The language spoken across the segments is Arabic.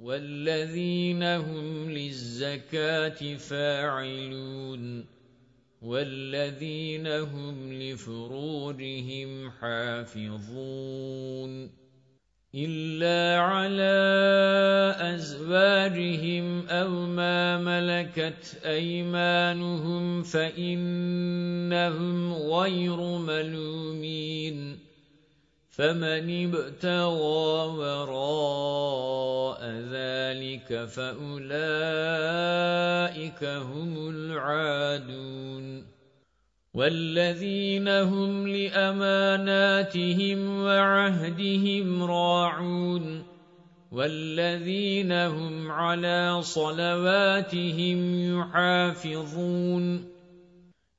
وَالَّذِينَ هُمْ لِلزَّكَاةِ فَاعِلُونَ وَالَّذِينَ هُمْ لِفُرُوجِهِمْ حَافِظُونَ إِلَّا عَلَى أَزْوَاجِهِمْ أَوْ مَا مَلَكَتْ أَيْمَانُهُمْ فَإِنَّهُمْ غَيْرُ مَلُومِينَ فَمَنِ ابْتَغَى وَرَاءَ ذَلِكَ فَأُولَئِكَ هُمُ الْعَادُونَ وَالَّذِينَ هُمْ لِأَمَانَاتِهِمْ وَعَهْدِهِمْ رَاعُونَ وَالَّذِينَ هُمْ عَلَى صَلَوَاتِهِمْ يُحَافِظُونَ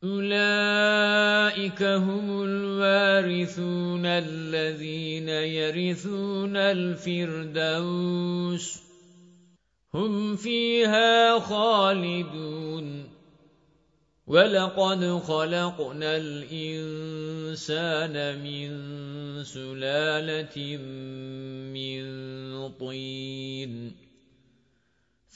أُولَئِكَ هُمُ الْوَارِثُونَ الَّذِينَ يَرِثُونَ الْفِرْدَوْسَ. هُمْ فِيهَا خَالِدُونَ. وَلَقَدْ خَلَقْنَا الْإِنسَانَ مِنْ سُلَالَةٍ مِنْ طِينٍ.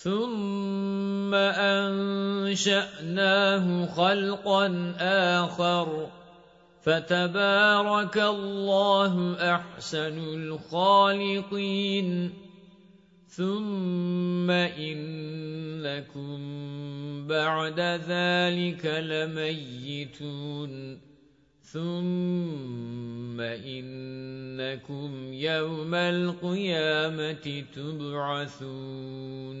ثُمَّ أَنشَأْنَاهُ خَلْقًا آخَرَ فَتَبَارَكَ اللَّهُ أَحْسَنُ الْخَالِقِينَ ثُمَّ إِنَّكُمْ بَعْدَ ذَلِكَ لَمَيِّتُونَ ثُمَّ إِنَّكُمْ يَوْمَ الْقِيَامَةِ تُبْعَثُونَ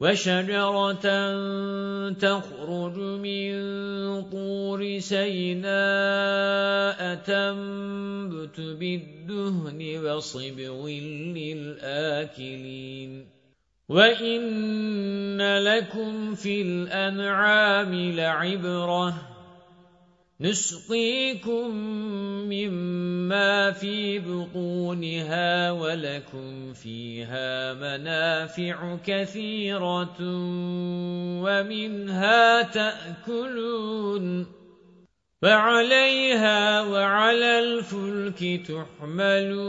وَشَجَرَةً تَخْرُجُ مِنْ طُورِ سَيْنَاءَ تَنبُتُ بِالدُّهْنِ وَصِبْغٍ لِلْآكِلِينَ. وَإِنَّ لَكُمْ فِي الْأَنْعَامِ لَعِبْرَةً. نسقيكم مما في بطونها ولكم فيها منافع كثيرة ومنها تأكلون وعليها وعلى الفلك تحملون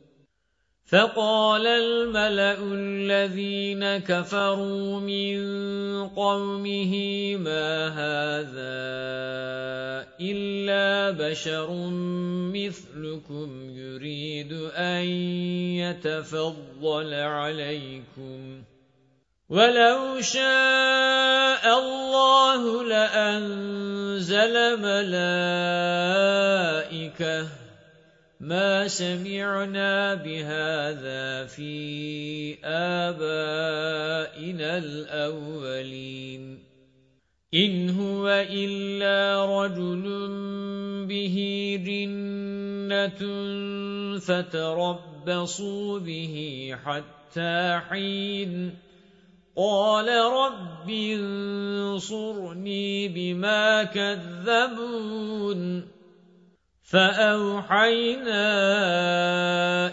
فَقَالَ الْمَلَأُ الَّذِينَ كَفَرُوا مِنْ قَوْمِهِ مَا هَذَا إِلَّا بَشَرٌ مِثْلُكُمْ يُرِيدُ أَنْ يَتَفَضَّلَ عَلَيْكُمْ. وَلَوْ شَاءَ اللَّهُ لَأَنزَلَ مَلَائِكَةً مَا سَمِعْنَا بِهَذَا فِي آبَائِنَا الْأَوَّلِينَ إِنْ هُوَ إِلَّا رَجُلٌ بِهِ جِنَّةٌ فَتَرَبَّصُوا بِهِ حَتَّى حِينٍ قَالَ رَبِّ انصُرْنِي بِمَا كَذَّبُونِ فَأَوْحَيْنَا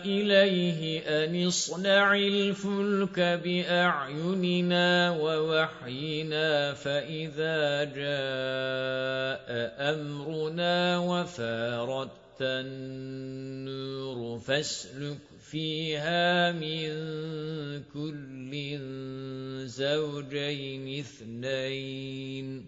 إِلَيْهِ أَنِ اصْنَعِ الْفُلْكَ بِأَعْيُنِنَا وَوَحْيِنَا فَإِذَا جَاءَ أَمْرُنَا وَفَارَتِ النُّورُ فَاسْلُكْ فِيهَا مِنْ كُلٍّ زَوْجَيْنِ اثْنَيْنِ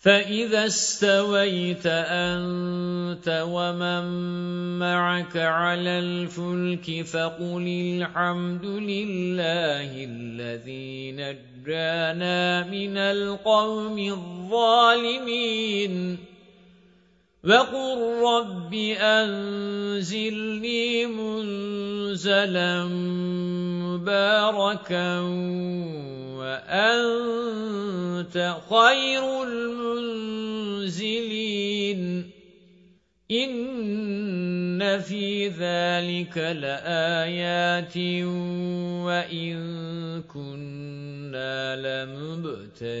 فَإِذَا اسْتَوَيْتَ أَنْتَ وَمَن مَّعَكَ عَلَى الْفُلْكِ فَقُلِ الْحَمْدُ لِلَّهِ الَّذِي نَجَّانَا مِنَ الْقَوْمِ الظَّالِمِينَ وَقُل رَّبِّ أَنزِلْنِي مُنزَلًا مُبَارَكًا وَأَنْتَ خَيْرُ الْمُنْزِلِينَ إِنَّ فِي ذَلِكَ لَآيَاتٍ وَإِن كُنَّا لَمُبْتَلِينَ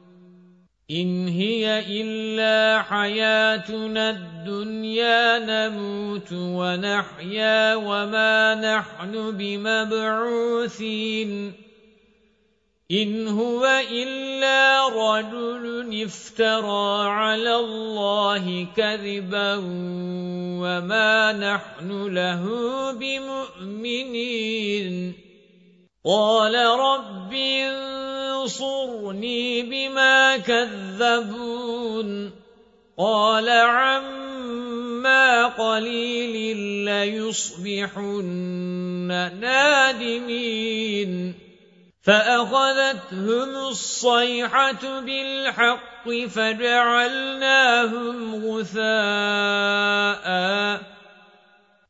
إِنْ هِيَ إِلَّا حَيَاتُنَا الدُّنْيَا نَمُوتُ وَنَحْيَا وَمَا نَحْنُ بِمَبْعُوثِينَ إِنْ هُوَ إِلَّا رَجُلٌ افْتَرَى عَلَى اللَّهِ كَذِبًا وَمَا نَحْنُ لَهُ بِمُؤْمِنِينَ قَالَ رَبِّ انصُرْنِي بِمَا كَذَّبُونِ. قَالَ عَمَّا قَلِيلٍ لَّيُصْبِحُنَّ نَادِمِينَ. فأخذتهم الصيحة بالحق فجعلناهم غثاء.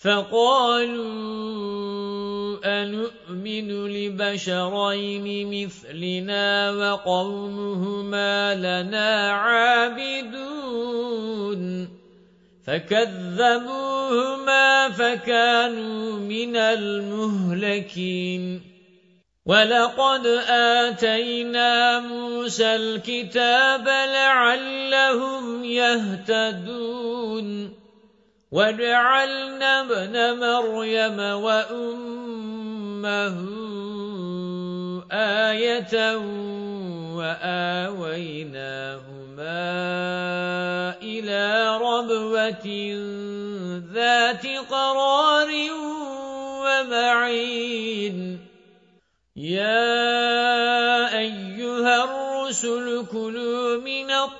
فَقَالُوا أَنُؤْمِنُ لِبَشَرَيْنِ مِثْلِنَا وَقَوْمُهُمَا لَنَا عَابِدُونَ فَكَذَّبُوهُمَا فَكَانُوا مِنَ الْمُهْلَكِينَ وَلَقَدْ آتَيْنَا مُوسَى الْكِتَابَ لَعَلَّهُمْ يَهْتَدُونَ وَجَعَلْنَا ابْنَ مَرْيَمَ وَأُمَّهُ آيَةً وَآوَيْنَاهُمَا إِلَى رَبْوَةٍ ذَاتِ قَرَارٍ وَمَعِينٍ. يَا أَيُّهَا الرُّسُلُ كُلُوا مِنَ الطَّيِّبَاتِ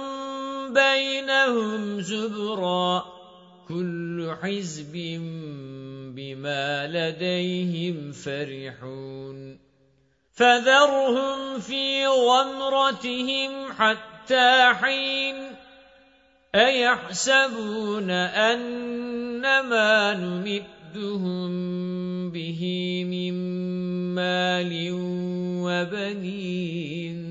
بَيْنَهُمْ زُبُرًا كُلُّ حِزْبٍ بِمَا لَدَيْهِمْ فَرِحُونَ فَذَرْهُمْ فِي غَمْرَتِهِمْ حَتَّى حِينٍ أَيَحْسَبُونَ أَنَّمَا نُمِدُّهُم بِهِ مِن مَّالٍ وَبَنِينَ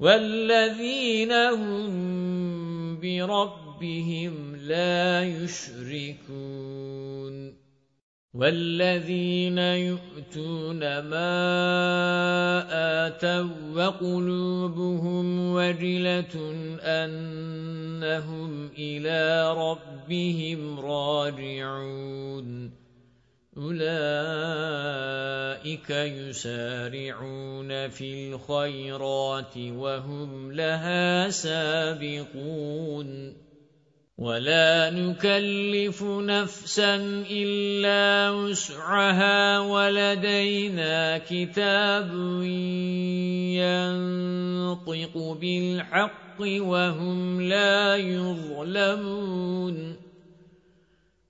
وَالَّذِينَ هُمْ بِرَبِّهِمْ لَا يُشْرِكُونَ وَالَّذِينَ يُؤْتُونَ مَا آتَوا وَقُلُوبُهُمْ وَجِلَةٌ أَنَّهُمْ إِلَى رَبِّهِمْ رَاجِعُونَ أُولَئِكَ يُسَارِعُونَ فِي الْخَيْرَاتِ وَهُمْ لَهَا سَابِقُونَ. وَلَا نُكَلِّفُ نَفْسًا إِلَّا وُسْعَهَا وَلَدَيْنَا كِتَابٌ يَنطِقُ بِالْحَقِّ وَهُمْ لَا يُظْلَمُونَ.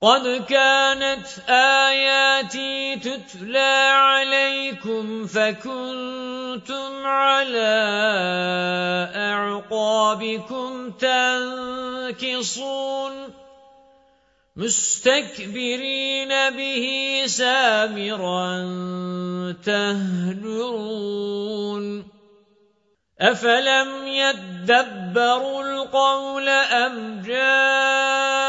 قَدْ كَانَتْ آيَاتِي تُتْلَى عَلَيْكُمْ فَكُنْتُمْ عَلَى أَعْقَابِكُمْ تَنكِصُونَ مُسْتَكْبِرِينَ بِهِ سَامِرًا تَهْجُرُونَ أَفَلَمْ يَدَّبَّرُوا الْقَوْلَ أَمْ جَاءَهُم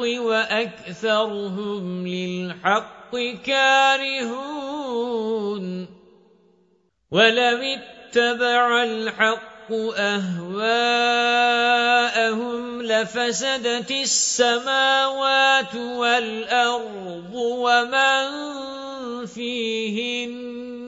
وَأَكْثَرُهُمْ لِلْحَقِّ كَارِهُونَ. وَلَوِ اتَّبَعَ الْحَقُّ أَهْوَاءَهُمْ لَفَسَدَتِ السَّمَاوَاتُ وَالْأَرْضُ وَمَنْ فِيهِنَّ.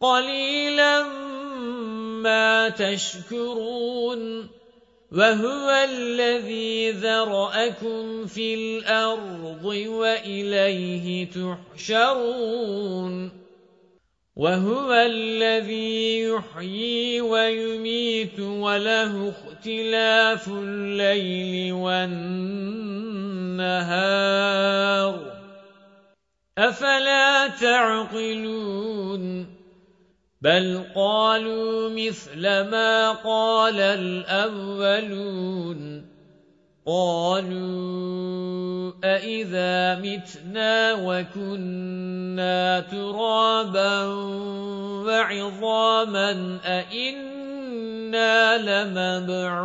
قَلِيلًا مَا تَشْكُرُونَ وَهُوَ الَّذِي ذَرَأَكُمْ فِي الْأَرْضِ وَإِلَيْهِ تُحْشَرُونَ وَهُوَ الَّذِي يُحْيِي وَيُمِيتُ وَلَهُ اخْتِلَافُ اللَّيْلِ وَالنَّهَارِ أَفَلَا تَعْقِلُونَ بَلْ قَالُوا مِثْلَ مَا قَالَ الْأَوَّلُونَ قَالُوا أَإِذَا مِتْنَا وَكُنَّا تُرَابًا وَعِظَامًا أَإِنَّا لَمَبْعُوثُونَ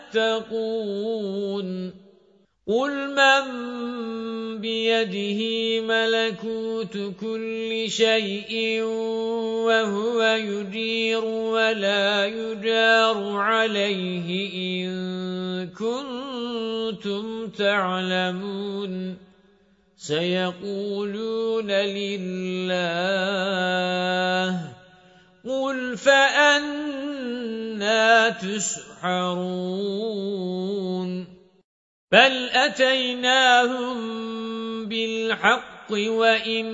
قُلْ مَنْ بِيَدِهِ مَلَكُوتُ كُلِّ شَيْءٍ وَهُوَ يُجِيرُ وَلَا يُجَارُ عَلَيْهِ إِن كُنتُمْ تَعْلَمُونَ. سَيَقُولُونَ لِلَّهِ قُلْ فَأَنَّى تُسْحَرُونَ. بَلْ أَتَيْنَاهُمْ بِالْحَقِّ وَإِنَّهُمْ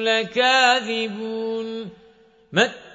لَكَاذِبُونَ. مَا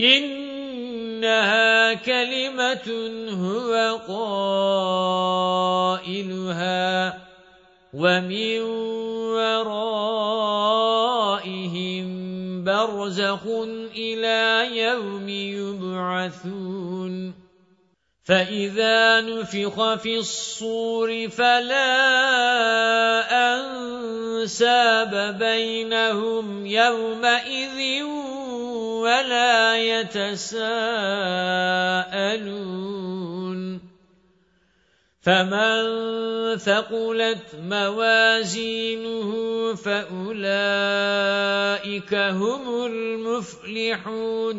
إِنَّهَا كَلِمَةٌ هُوَ قَائِلُهَا وَمِنْ وَرَائِهِمْ بَرْزَخٌ إِلَى يَوْمِ يُبْعَثُونَ فَإِذَا نُفِخَ فِي الصُّورِ فَلَا أَنْسَابَ بَيْنَهُمْ يَوْمَئِذٍ وَلَا يَتَسَاءَلُونَ فَمَنْ ثَقُلَتْ مَوَازِينُهُ فَأُولَئِكَ هُمُ الْمُفْلِحُونَ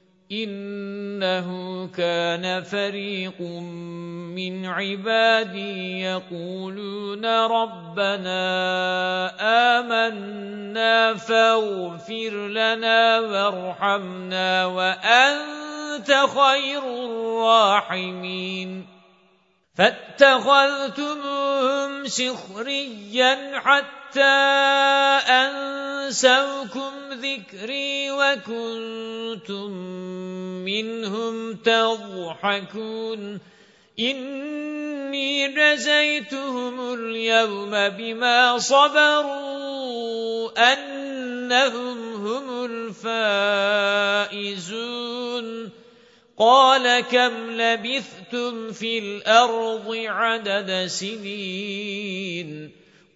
إِنَّهُ كَانَ فَرِيقٌ مِّنْ عِبَادِي يَقُولُونَ رَبَّنَا آمَنَّا فَاغْفِرْ لَنَا وَارْحَمْنَا وَأَنتَ خَيْرُ الرَّاحِمِينَ. فَاتَّخَذْتُمُوهُمْ سِخْرِيًّا حَتَّى أَنسَوْكُمْ ذِكْرِي وَكُنتُم مِّنْهُمْ تَضْحَكُونَ. إِنِّي جَزَيْتُهُمُ الْيَوْمَ بِمَا صَبَرُوا أَنَّهُمْ هُمُ الْفَائِزُونَ. قَالَ كَمْ لَبِثْتُمْ فِي الْأَرْضِ عَدَدَ سِنِينَ.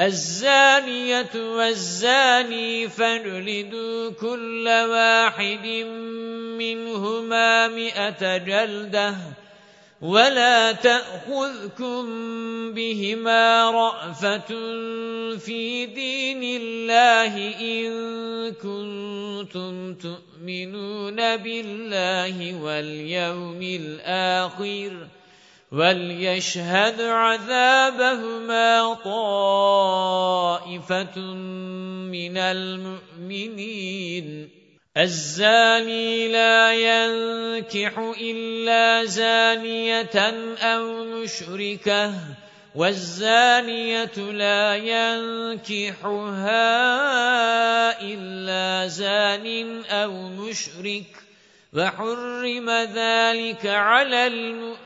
الزانية والزاني فاجلدوا كل واحد منهما مئة جلدة ولا تأخذكم بهما رأفة في دين الله إن كنتم تؤمنون بالله واليوم الآخر. وَلْيَشْهَدْ عَذَابَهُمَا طَائِفَةٌ مِنَ الْمُؤْمِنِينَ الزَّانِي لَا يَنكِحُ إِلَّا زَانِيَةً أَوْ مُشْرِكَةً وَالزَّانِيَةُ لَا يَنكِحُهَا إِلَّا زَانٍ أَوْ مُشْرِكٌ وَحُرِّمَ ذَلِكَ عَلَى الْمُؤْمِنِينَ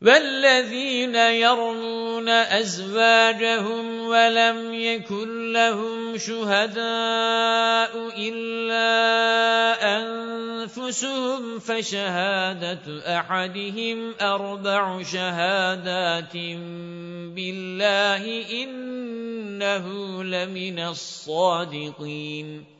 وَالَّذِينَ يَرْمُونَ أَزْوَاجَهُمْ وَلَمْ يَكُن لَّهُمْ شُهَدَاءُ إِلَّا أَنفُسُهُمْ فَشَهَادَةُ أَحَدِهِمْ أَرْبَعُ شَهَادَاتٍ بِاللَّهِ إِنَّهُ لَمِنَ الصَّادِقِينَ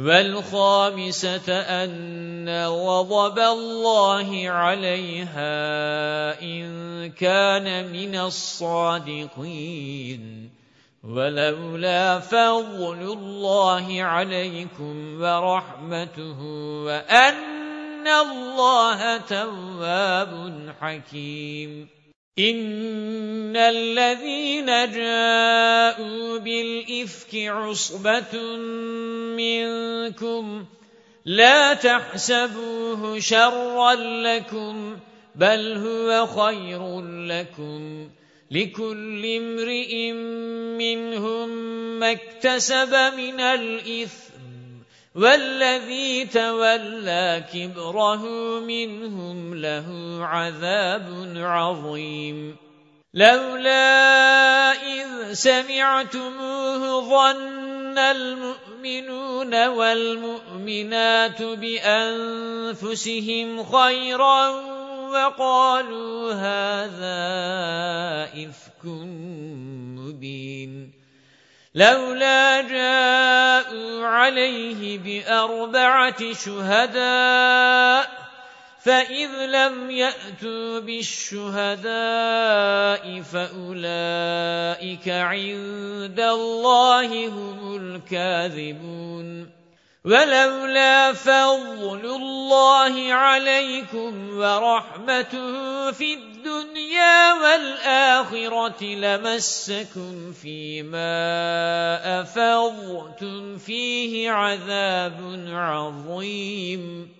وَالْخَامِسَةَ أَنَّ غَضَبَ اللَّهِ عَلَيْهَا إِن كَانَ مِنَ الصَّادِقِينَ. وَلَوْلَا فَضْلُ اللَّهِ عَلَيْكُمْ وَرَحْمَتُهُ وَأَنَّ اللَّهَ تَوَّابٌ حَكِيمٌ. إِنَّ الَّذِينَ جَاءُوا بِالْإِفْكِ عُصْبَةٌ مِنْكُمْ لَا تَحْسَبُوهُ شَرًّا لَكُمْ بَلْ هُوَ خَيْرٌ لَكُمْ لِكُلِّ امْرِئٍ مِنْهُمْ مَا اكْتَسَبَ مِنَ الْإِثْمِ وَالَّذِي تَوَلَّى كِبْرَهُ مِنْهُمْ لَهُ عَذَابٌ عَظِيمٌ. لَوْلَا إِذْ سَمِعْتُمُوهُ ظَنَّ الْمُؤْمِنُونَ وَالْمُؤْمِنَاتُ بِأَنفُسِهِمْ خَيْرًا وَقَالُوا هَذَا إِفْكٌ مُبِينٌ. لَوْلَا جَاءُوا عَلَيْهِ بِأَرْبَعَةِ شُهَدَاءَ فَإِذْ لَمْ يَأْتُوا بِالشُّهَدَاءِ فَأُولَئِكَ عِندَ اللَّهِ هُمُ الْكَاذِبُونَ. وَلَوْلَا فَضْلُ اللَّهِ عَلَيْكُمْ وَرَحْمَتُهُ فِي الدُّنْيَا وَالْآخِرَةِ لَمَسَّكُمْ فِيمَا أَفَضْتُمْ فِيهِ عَذَابٌ عَظِيمٌ.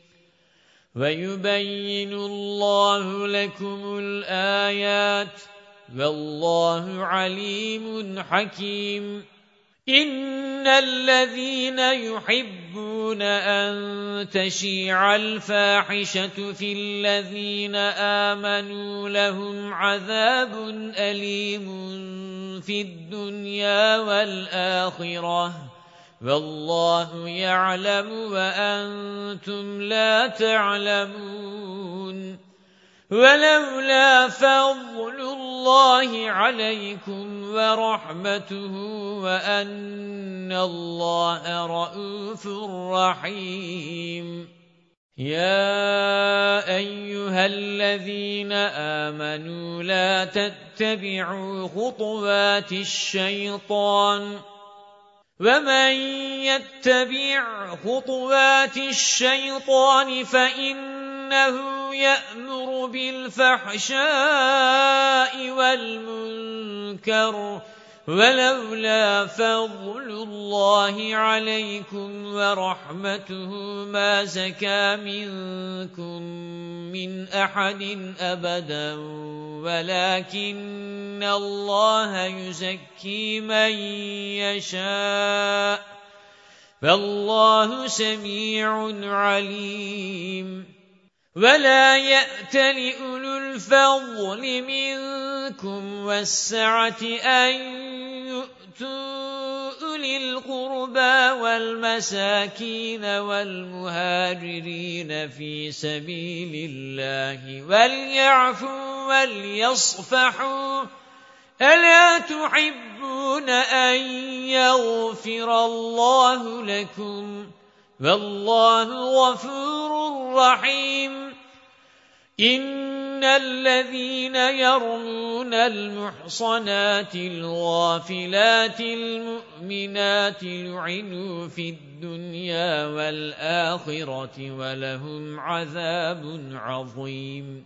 وَيُبَيِّنُ اللَّهُ لَكُمُ الْآيَاتِ وَاللَّهُ عَلِيمٌ حَكِيمٌ إِنَّ الَّذِينَ يُحِبُّونَ أَن تَشِيعَ الْفَاحِشَةُ فِي الَّذِينَ آمَنُوا لَهُمْ عَذَابٌ أَلِيمٌ فِي الدُّنْيَا وَالْآخِرَةِ وَاللَّهُ يَعْلَمُ وَأَنْتُمْ لَا تَعْلَمُونَ. وَلَوْلَا فَضْلُ اللَّهِ عَلَيْكُمْ وَرَحْمَتُهُ وَأَنَّ اللَّهَ رَءُوفٌ رَحِيمٌ. يَا أَيُّهَا الَّذِينَ آمَنُوا لَا تَتَّبِعُوا خُطُوَاتِ الشَّيْطَانِ. وَمَن يَتَّبِعْ خُطُوَاتِ الشَّيْطَانِ فَإِنَّهُ يَأْمُرُ بِالْفَحْشَاءِ وَالْمُنكَرِ وَلَوْلَا فَضْلُ اللَّهِ عَلَيْكُمْ وَرَحْمَتُهُ مَا زَكَى مِنكُم مِّنْ أَحَدٍ أَبَدًا وَلَكِنَّ اللَّهَ يُزَكِّي مَن يَشَاءُ. فَاللَّهُ سَمِيعٌ عَلِيمٌ. وَلَا يَأْتَلِ أُولُو الْفَضْلِ مِنكُمْ وَالسَّعَةِ أَن يُؤْتُوا أُولِي الْقُرْبَى وَالْمَسَاكِينَ وَالْمُهَاجِرِينَ فِي سَبِيلِ اللَّهِ وَلْيَعْفُوا وَلْيَصْفَحُوا أَلَا تُحِبُّونَ أَن يَغْفِرَ اللَّهُ لَكُمْ وَاللَّهُ غَفُورٌ رَّحِيمٌ. إِنَّ الَّذِينَ يَرْمُونَ الْمُحْصَنَاتِ الْغَافِلَاتِ الْمُؤْمِنَاتِ لُعِنُوا فِي الدُّنْيَا وَالْآخِرَةِ وَلَهُمْ عَذَابٌ عَظِيمٌ.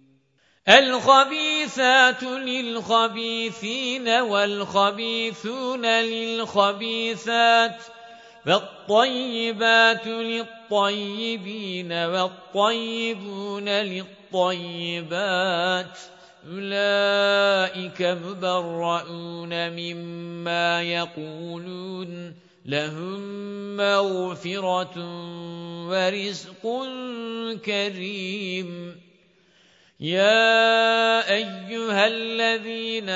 الْخَبِيثَاتُ لِلْخَبِيثِينَ وَالْخَبِيثُونَ لِلْخَبِيثَاتِ وَالطَّيِّبَاتُ لِلطَّيِّبِينَ وَالطَّيِّبُونَ لِلطَّيِّبَاتِ أُولَئِكَ مُبَرَّؤُونَ مِمَّا يَقُولُونَ لَهُم مَّغْفِرَةٌ وَرِزْقٌ كَرِيمٌ يَا أَيُّهَا الَّذِينَ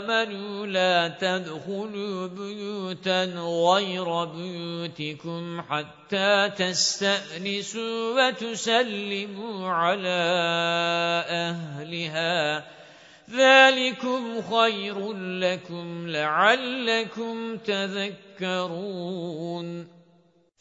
آمَنُوا لَا تَدْخُلُوا بُيُوتًا غَيْرَ بُيُوتِكُمْ حَتَّى تَسْتَأْنِسُوا وَتُسَلِّمُوا عَلَى أَهْلِهَا ذَلِكُمْ خَيْرٌ لَكُمْ لَعَلَّكُمْ تَذَكَّرُونَ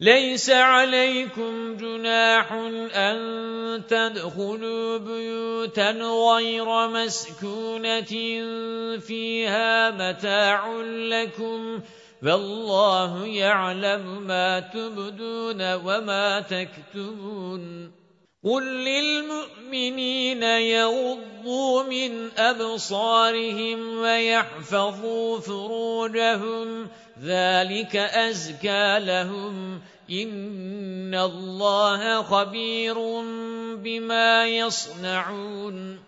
لَيْسَ عَلَيْكُمْ جُنَاحٌ أَن تَدْخُلُوا بُيُوتًا غَيْرَ مَسْكُونَةٍ فِيهَا مَتَاعٌ لَكُمْ وَاللَّهُ يَعْلَمُ مَا تُبْدُونَ وَمَا تَكْتُمُونَ قُل لِّلْمُؤْمِنِينَ يَغُضُّوا مِنْ أَبْصَارِهِمْ وَيَحْفَظُوا فُرُوجَهُمْ ذَلِكَ أَزْكَى لَهُمْ إِنَّ اللَّهَ خَبِيرٌ بِمَا يَصْنَعُونَ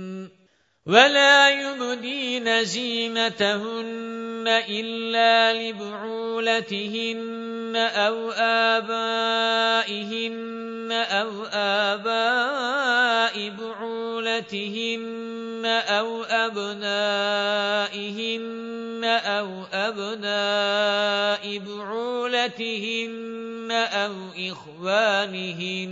وَلَا يُبْدِينَ زِينَتَهُنَّ إِلَّا لِبُعُولَتِهِنَّ أَوْ آبَائِهِنَّ أَوْ آبَاءِ بُعُولَتِهِنَّ أَوْ أَبْنَائِهِنَّ أَوْ أَبْنَاءِ بُعُولَتِهِنَّ أَوْ إِخْوَانِهِنَّ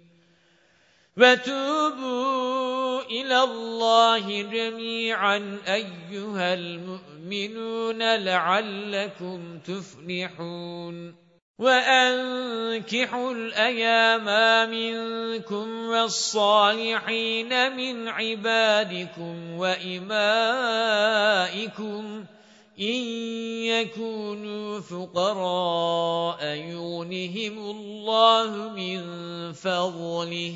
وَتُوبُوا إِلَى اللَّهِ جَمِيعًا أَيُّهَا الْمُؤْمِنُونَ لَعَلَّكُمْ تُفْلِحُونَ. وَأَنكِحُوا الْأَيَامَ مِنكُمْ وَالصَّالِحِينَ مِنْ عِبَادِكُمْ وَإِمَائِكُمْ إِنْ يَكُونُوا فُقَرَاءَ يُغْنِهِمُ اللَّهُ مِنْ فَضْلِهِ.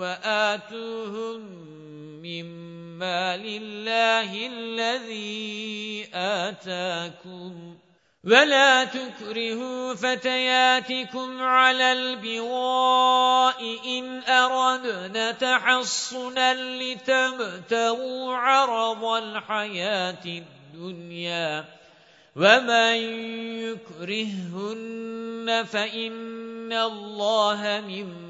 وَآتُوهُمْ مِمَّا الله الذي آتاكم وَلَا تُكْرِهُوا فَتَيَاتِكُمْ عَلَى الْبِغَاءِ إِنْ أَرَدْنَ تَحَصُّنًا لِتَبْتَغُوا عَرَضَ الْحَيَاةِ الدُّنْيَا وَمَن يُكْرِههُّنَّ فَإِنَّ اللَّهَ مِن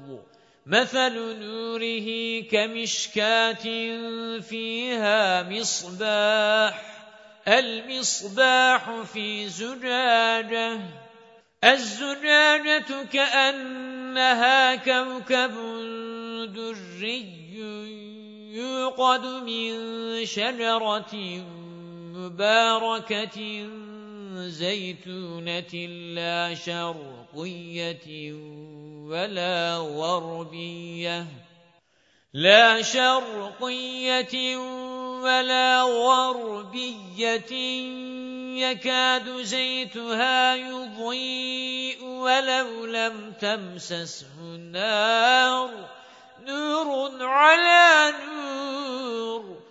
مَثَلُ نُورِهِ كَمِشْكَاةٍ فِيهَا مِصْبَاحٌ الْمِصْبَاحُ فِي زُجَاجَةٍ الزُّجَاجَةُ كَأَنَّهَا كَوْكَبٌ دُرِّيٌّ يُوقَدُ مِنْ شَجَرَةٍ مُبَارَكَةٍ زَيْتُونَةٍ لَا شَرْقِيَّةٍ وَلَا غَرْبِيَّةٍ. لا شرقية ولا غربية. يكاد زيتها يضيء ولو لم تمسسه نار. نور على نور.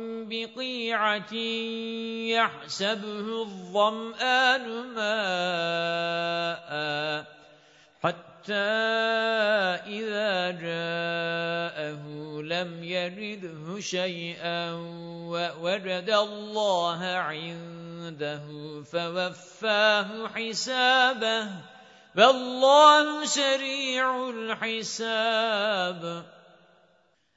بِقِيعَةٍ يَحْسَبُهُ الظَّمْآنُ مَاءً حَتَّى إِذَا جَاءَهُ لَمْ يَجِدْهُ شَيْئًا وَوَجَدَ اللَّهَ عِندَهُ فَوَفَّاهُ حِسَابَهُ فالله سريع الحساب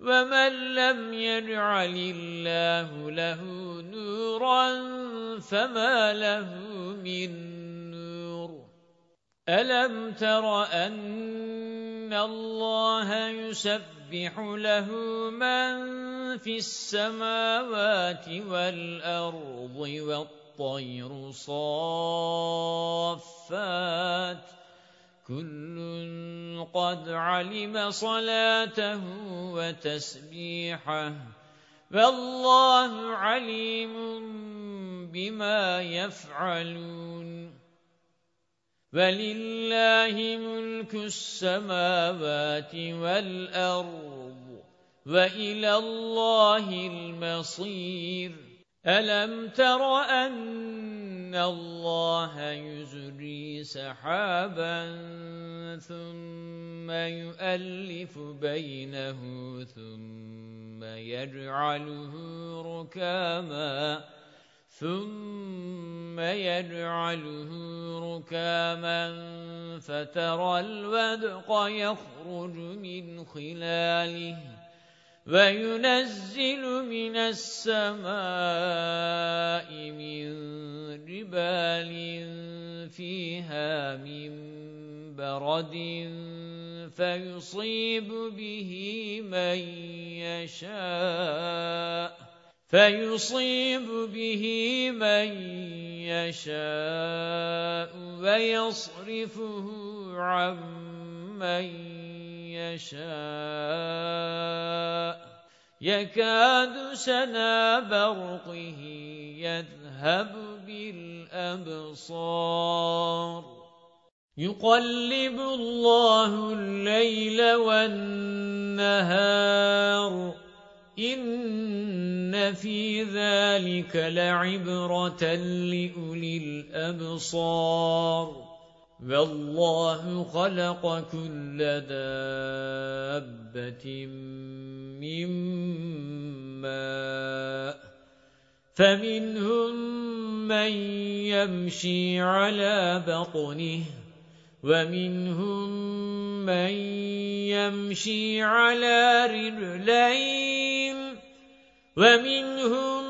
وَمَنْ لَمْ يَجْعَلِ اللَّهُ لَهُ نُورًا فَمَا لَهُ مِنْ نُورٍ أَلَمْ تَرَ أَنَّ اللَّهَ يُسَبِّحُ لَهُ مَنْ فِي السَّمَاوَاتِ وَالْأَرْضِ وَالطَّيْرِ الطير صافات كل قد علم صلاته وتسبيحه فالله عليم بما يفعلون ولله ملك السماوات والأرض وإلى الله المصير. أَلَمْ تَرَ أَنَّ اللَّهَ يُزْرِي سَحَابًا ثُمَّ يُؤَلِّفُ بَيْنَهُ ثُمَّ يَجْعَلُهُ رُكَامًا ثُمَّ يَجْعَلُهُ رُكَامًا فَتَرَى الْوَدْقَ يَخْرُجُ مِنْ خِلَالِهِ وَيُنَزِّلُ مِنَ السَّمَاءِ مِن جِبَالٍ فِيهَا مِن بَرَدٍ فَيُصِيبُ بِهِ مَن يَشَاءُ فَيُصِيبُ بِهِ مَن يَشَاءُ وَيَصْرِفُهُ عَن مَّن يَشَاءُ. يَكَادُ سَنَا بَرْقِهِ يَذْهَبُ بِالْأَبْصَارِ. يُقَلِّبُ اللَّهُ اللَّيْلَ وَالنَّهَارَ. إِنَّ فِي ذَلِكَ لَعِبْرَةً لِأُولِي الْأَبْصَارِ. وَاللَّهُ خَلَقَ كُلَّ دَابَّةٍ مِّن مَّاءٍ فَمِنْهُم مَّن يَمْشِي عَلَى بَطْنِهِ وَمِنْهُم مَّن يَمْشِي عَلَى رِجْلَيْنِ وَمِنْهُم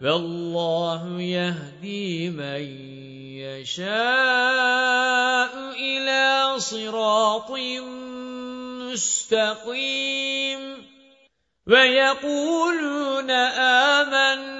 وَاللَّهُ يَهْدِي مَن يَشَاءُ إِلَى صِرَاطٍ مُّسْتَقِيمٍ وَيَقُولُونَ آمَنَّا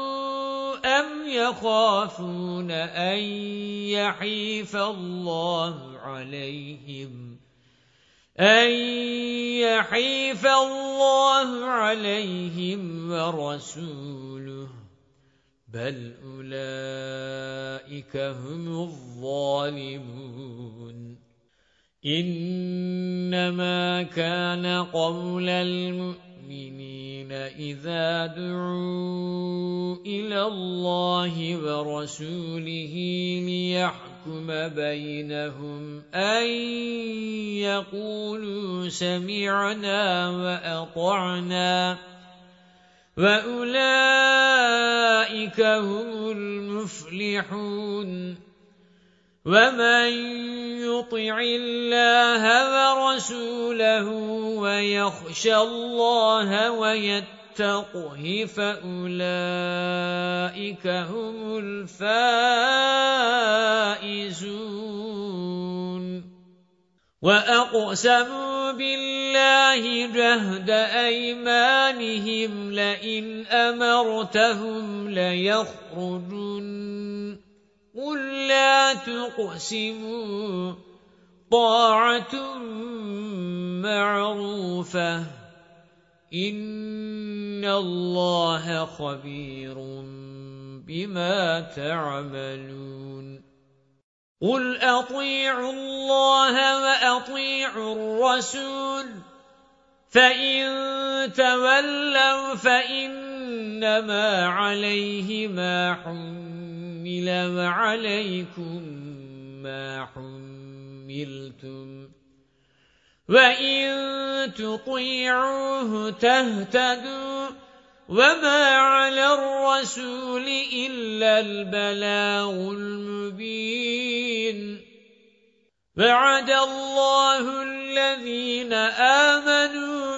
أَمْ يَخَافُونَ أَن يَحِيفَ اللَّهُ عَلَيْهِمْ أَن يَحِيفَ اللَّهُ عَلَيْهِمْ وَرَسُولُهُ بَلْ أُولَئِكَ هُمُ الظَّالِمُونَ إِنَّمَا كَانَ قَوْلَ الْمُؤْمِنِينَ إِذَا دُعُوا إِلَى اللَّهِ وَرَسُولِهِ لِيَحْكُمَ يَحْكُمَ بَيْنَهُمْ أَن يَقُولُوا سَمِعْنَا وَأَطَعْنَا وَأُولَئِكَ هُمُ الْمُفْلِحُونَ وَمَن يُطِعِ اللَّهَ وَرَسُولَهُ وَيَخْشَ اللَّهَ وَيَتَّقِ التقه فأولئك هم الفائزون وأقسموا بالله جهد أيمانهم لئن أمرتهم ليخرجون قل لا تقسموا طاعة معروفة إِنَّ اللَّهَ خَبِيرٌ بِمَا تَعْمَلُونَ قُلْ أَطِيعُوا اللَّهَ وَأَطِيعُوا الرَّسُولَ فَإِن تَوَلَّوْا فَإِنَّمَا عَلَيْهِ مَا حُمِّلَ وَعَلَيْكُمْ مَا حُمِّلْتُمْ وَإِن تُطِيعُوهُ تَهْتَدُوا وَمَا عَلَى الرَّسُولِ إِلَّا الْبَلَاغُ الْمُبِينُ وَعَدَ اللَّهُ الَّذِينَ آمَنُوا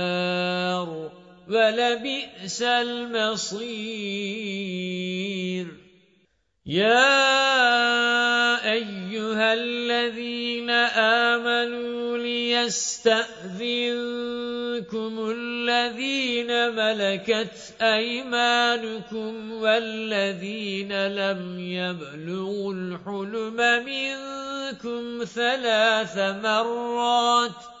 وَلَبِئْسَ الْمَصِيرُ. يَا أَيُّهَا الَّذِينَ آمَنُوا لِيَسْتَأْذِنكُمُ الَّذِينَ مَلَكَتْ أَيْمَانُكُمْ وَالَّذِينَ لَمْ يَبْلُغُوا الْحُلُمَ مِنكُمْ ثَلَاثَ مَرَّاتٍ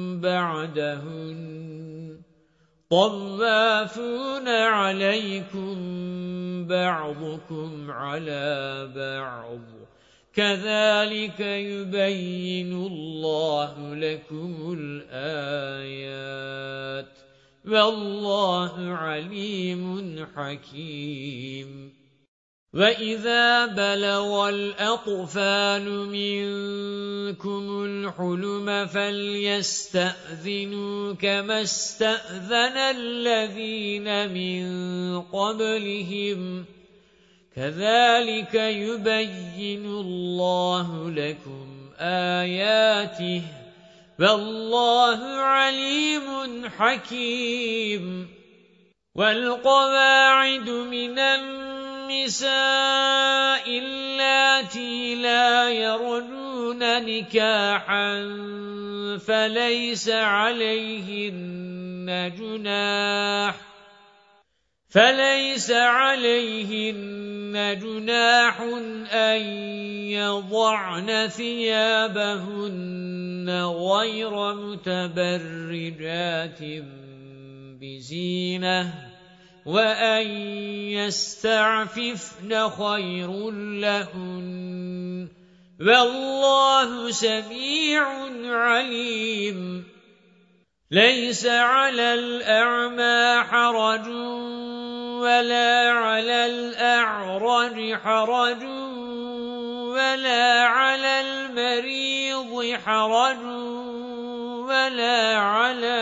بَعْدَهُنَّ. طَوَّافُونَ عَلَيْكُمْ بَعْضُكُمْ عَلَى بَعْضٍ. كَذَلِكَ يُبَيِّنُ اللَّهُ لَكُمُ الْآيَاتِ. وَاللَّهُ عَلِيمٌ حَكِيمٌ. وَإِذَا بَلَغَ الْأَطْفَالُ مِنكُمُ الْحُلُمَ فَلْيَسْتَأْذِنُوا كَمَا اسْتَأْذَنَ الَّذِينَ مِن قَبْلِهِمْ كَذَلِكَ يُبَيِّنُ اللَّهُ لَكُمْ آيَاتِهِ وَاللَّهُ عَلِيمٌ حَكِيمٌ وَالْقَوَاعِدُ مِنَ النِّسَاءِ اللَّاتِي لَا يَرْجُونَ نِكَاحًا فَلَيْسَ عَلَيْهِنَّ جُنَاحٌ فَلَيْسَ عَلَيْهِنَّ جُنَاحٌ أَن يَضَعْنَ ثِيَابَهُنَّ غَيْرَ مُتَبَرِّجَاتٍ بِزِينَةٍ وَأَن يَسْتَعْفِفْنَ خَيْرٌ لَّهُنَّ وَاللَّهُ سَمِيعٌ عَلِيمٌ. لَيْسَ عَلَى الْأَعْمَى حَرَجٌ وَلَا عَلَى الْأَعْرَجِ حَرَجٌ وَلَا عَلَى الْمَرِيضِ حَرَجٌ وَلَا عَلَى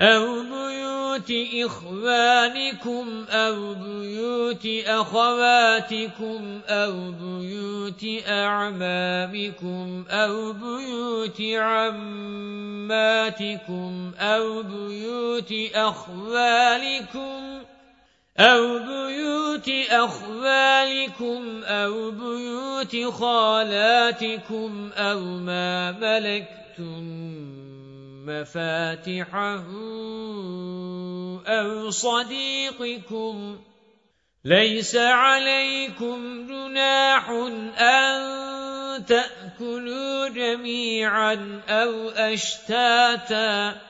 أَوْ بُيُوتِ إِخْوَانِكُمْ أَوْ بُيُوتِ أَخَوَاتِكُمْ أَوْ بُيُوتِ أَعْمَامِكُمْ أَوْ بُيُوتِ عَمَّاتِكُمْ أَوْ بُيُوتِ أَخْوَالِكُمْ أَوْ بُيُوتِ أَخْوَالِكُمْ أَوْ بُيُوتِ خَالَاتِكُمْ أَوْ مَا مَلَكْتُمْ مفاتحه أو صديقكم ليس عليكم جناح أن تأكلوا جميعا أو أشتاتا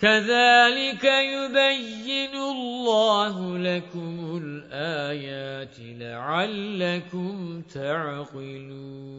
كَذَلِكَ يُبَيِّنُ اللَّهُ لَكُمُ الْآيَاتِ لَعَلَّكُمْ تَعْقِلُونَ.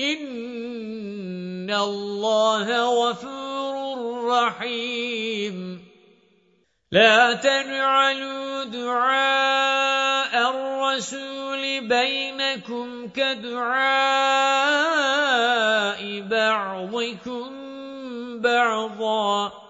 إِنَّ اللَّهَ غَفُورٌ رَّحِيمٌ. لَا تَجْعَلُوا دُعَاءَ الرَّسُولِ بَيْنَكُمْ كَدُعَاءِ بَعْضِكُمْ بَعْضًا.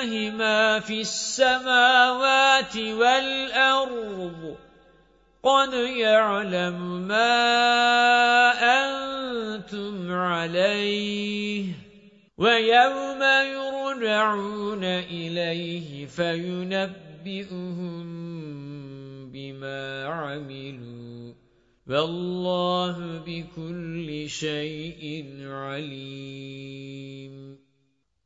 لِلَّهِ مَا فِي السَّمَاوَاتِ وَالْأَرْضِ. قَدْ يَعْلَمُ مَا أَنْتُمْ عَلَيْهِ. وَيَوْمَ يُرْجَعُونَ إِلَيْهِ فَيُنَبِّئُهُم بِمَا عَمِلُوا. وَاللَّهُ بِكُلِّ شَيْءٍ عَلِيمٌ.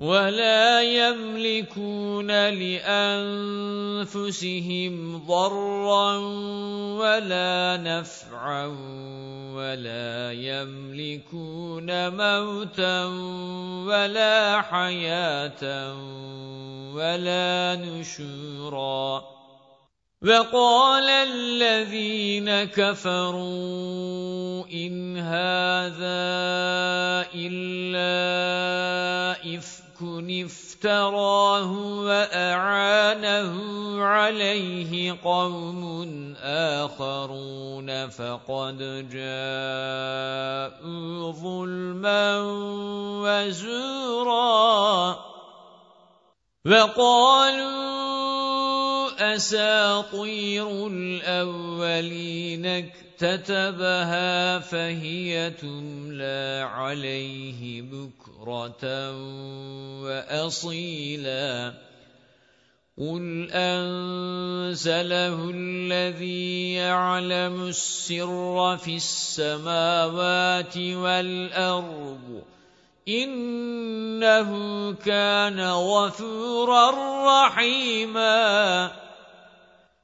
وَلَا يَمْلِكُونَ لِأَنفُسِهِمْ ضَرًّا وَلَا نَفْعًا وَلَا يَمْلِكُونَ مَوْتًا وَلَا حَيَاةً وَلَا نُشُورًا. وَقَالَ الَّذِينَ كَفَرُوا إِنْ هَذَا إِلَّا إِفْكٌ افْتَرَاهُ وَأَعَانَهُ عَلَيْهِ قَوْمٌ آخَرُونَ فَقَدْ جَاءُوا ظُلْمًا وَزُورًا وَقَالُوا أَسَاطِيرُ الْأَوَّلِينَ اكْتَتَبَهَا فَهِيَ تُمْلَى عَلَيْهِ بُكْرَةً وَأَصِيلًا. قُلْ أَنزَلَهُ الَّذِي يَعْلَمُ السِّرَّ فِي السَّمَاوَاتِ وَالْأَرْضِ إِنَّهُ كَانَ غَفُورًا رَّحِيمًا.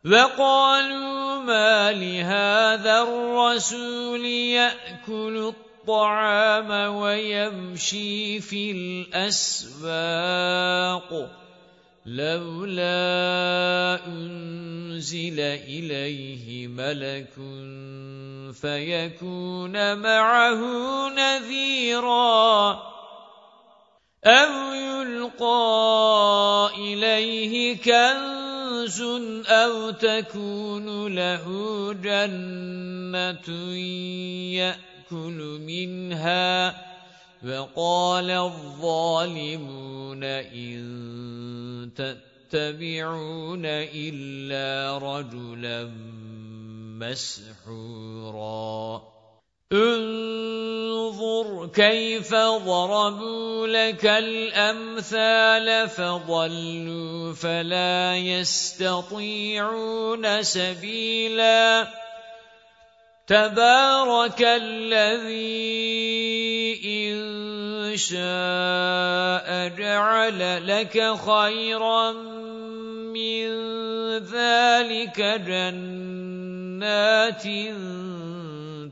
وَقَالُوا مَا لِهَذَا الرَّسُولِ يَأْكُلُ الطَّعَامَ وَيَمْشِي فِي الْأَسْوَاقِ لَوْلَا أُنْزِلَ إِلَيْهِ مَلَكٌ فَيَكُونَ مَعَهُ نَذِيرًا أَوْ يُلْقَى إِلَيْهِ كَنْزٌ أَوْ تَكُونُ لَهُ جَنَّةٌ يَأْكُلُ مِنْهَا وَقَالَ الظَّالِمُونَ إِن تَتَّبِعُونَ إِلَّا رَجُلًا مَسْحُورًا انظُرْ كَيْفَ ضَرَبُوا لَكَ الْأَمْثَالَ فَضَلُّوا فَلَا يَسْتَطِيعُونَ سَبِيلًا. تَبَارَكَ الَّذِي إِن شَاءَ جَعَلَ لَكَ خَيْرًا مِّن ذَلِكَ جَنَّاتٍ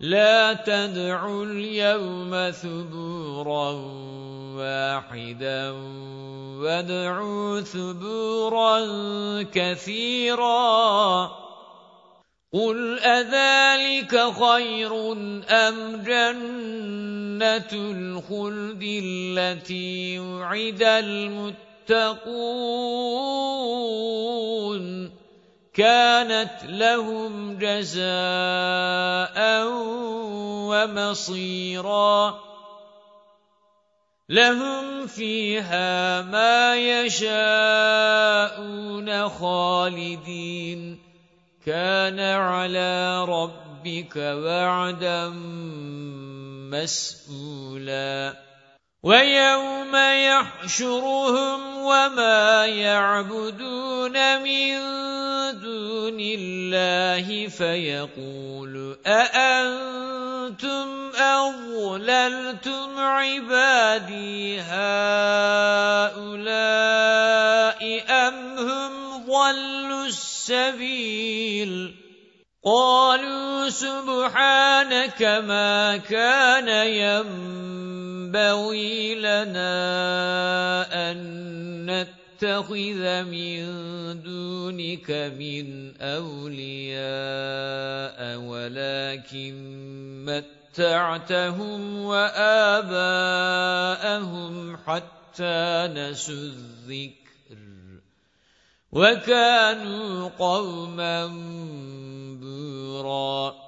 لَا تَدْعُوا الْيَوْمَ ثُبُورًا وَاحِدًا وَادْعُوا ثُبُورًا كَثِيرًا. قُلْ أَذَلِكَ خَيْرٌ أَمْ جَنَّةُ الْخُلْدِ الَّتِي وُعِدَ الْمُتَّقُونَ كَانَتْ لَهُمْ جَزَاءً وَمَصِيرًا. لَهُمْ فِيهَا مَا يَشَاءُونَ خَالِدِينَ. كَانَ عَلَى رَبِّكَ وَعْدًا مَسْئُولًا وَيَوْمَ يَحْشُرُهُمْ وَمَا يَعْبُدُونَ مِن دُونِ اللَّهِ فَيَقُولُ أَأَنتُمْ أَضْلَلْتُمْ عِبَادِي هَؤُلَاءِ أَمْ هُمْ ضَلُّوا السَّبِيلَ؟ قَالُوا سُبْحَانَكَ مَا كَانَ يَنبَغِي لَنَا أَن نَتَّخِذَ مِن دُونِكَ مِنْ أَوْلِيَاءَ وَلَكِن مَّتَّعْتَهُمْ وَآبَاءَهُمْ حَتَّى نَسُوا الذِّكْرَ وَكَانُوا قَوْمًا بُورًا.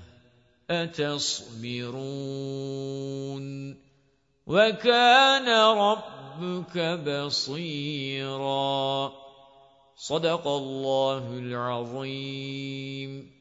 أَتَصْبِرُونَ وَكَانَ رَبُّكَ بَصِيرًا. صدق الله العظيم.